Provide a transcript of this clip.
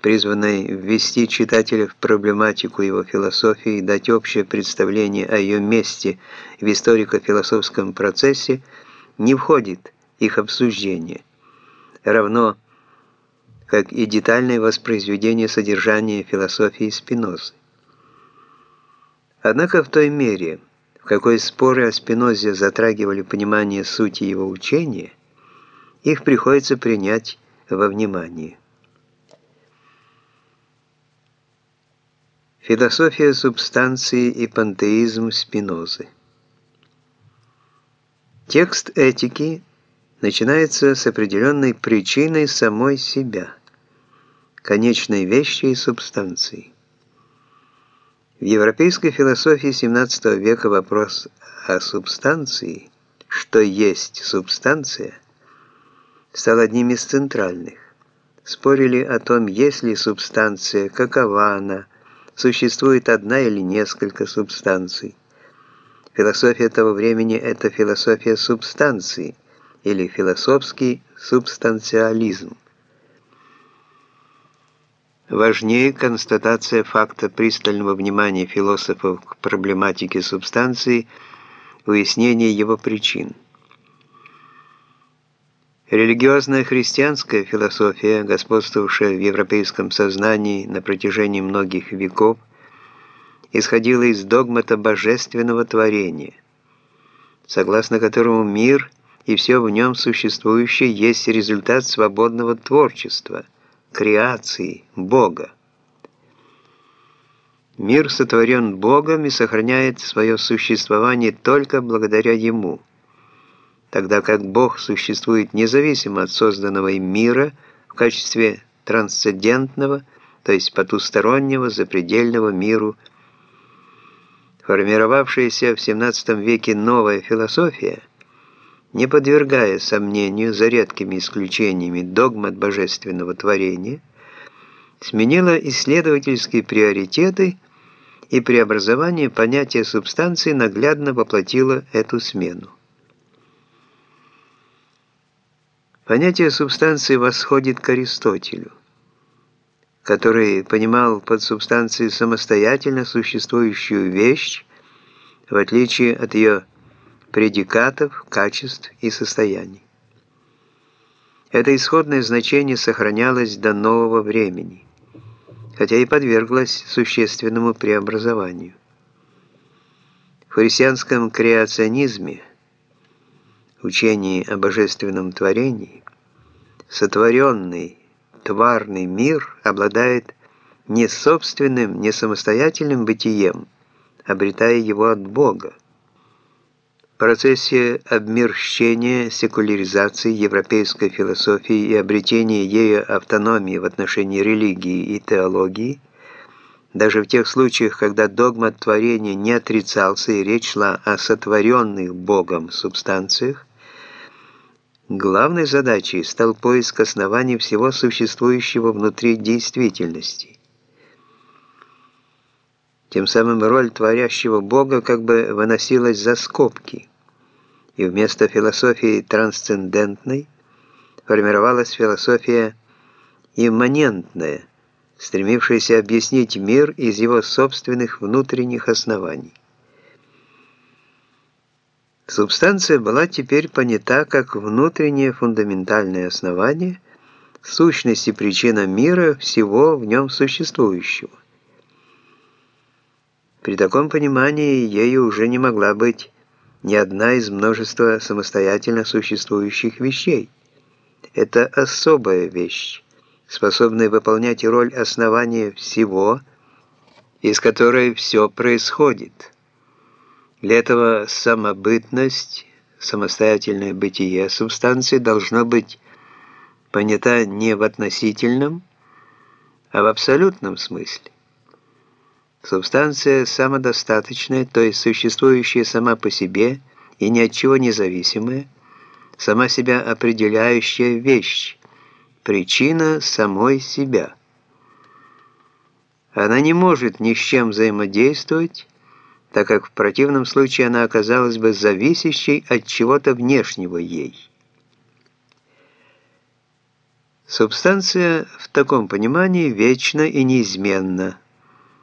призванной ввести читателя в проблематику его философии и дать общее представление о ее месте в историко-философском процессе, не входит их обсуждение, равно как и детальное воспроизведение содержания философии Спинозы. Однако в той мере, в какой споры о Спинозе затрагивали понимание сути его учения, их приходится принять во внимание. Философия субстанции и пантеизм Спинозы Текст этики начинается с определенной причиной самой себя, конечной вещи и субстанции. В европейской философии XVII века вопрос о субстанции, что есть субстанция, стал одним из центральных. Спорили о том, есть ли субстанция, какова она, существует одна или несколько субстанций. Философия того времени – это философия субстанции или философский субстанциализм. Важнее констатация факта пристального внимания философов к проблематике субстанции, уяснение его причин. Религиозная христианская философия, господствовавшая в европейском сознании на протяжении многих веков, исходила из догмата божественного творения, согласно которому мир и все в нем существующее есть результат свободного творчества – креации, Бога. Мир сотворен Богом и сохраняет свое существование только благодаря Ему, тогда как Бог существует независимо от созданного им мира в качестве трансцендентного, то есть потустороннего, запредельного миру. Формировавшаяся в XVII веке новая философия – не подвергая сомнению за редкими исключениями догмат божественного творения, сменила исследовательские приоритеты и преобразование понятия субстанции наглядно воплотило эту смену. Понятие субстанции восходит к Аристотелю, который понимал под субстанцией самостоятельно существующую вещь, в отличие от ее предикатов, качеств и состояний. Это исходное значение сохранялось до нового времени, хотя и подверглось существенному преобразованию. В христианском креационизме, учении о божественном творении, сотворенный тварный мир обладает не собственным, не самостоятельным бытием, обретая его от Бога. Процессе обмерщения, секуляризации европейской философии и обретения ею автономии в отношении религии и теологии, даже в тех случаях, когда догмат творения не отрицался и речь шла о сотворенных Богом субстанциях, главной задачей стал поиск оснований всего существующего внутри действительности. Тем самым роль творящего Бога как бы выносилась за скобки, и вместо философии трансцендентной формировалась философия имманентная, стремившаяся объяснить мир из его собственных внутренних оснований. Субстанция была теперь понята как внутреннее фундаментальное основание, сущность и причина мира всего в нем существующего. При таком понимании ею уже не могла быть ни одна из множества самостоятельно существующих вещей. Это особая вещь, способная выполнять роль основания всего, из которой все происходит. Для этого самобытность, самостоятельное бытие субстанции должно быть понята не в относительном, а в абсолютном смысле. Субстанция самодостаточная, то есть существующая сама по себе и ни от чего не зависимая, сама себя определяющая вещь, причина самой себя. Она не может ни с чем взаимодействовать, так как в противном случае она оказалась бы зависящей от чего-то внешнего ей. Субстанция в таком понимании вечна и неизменна,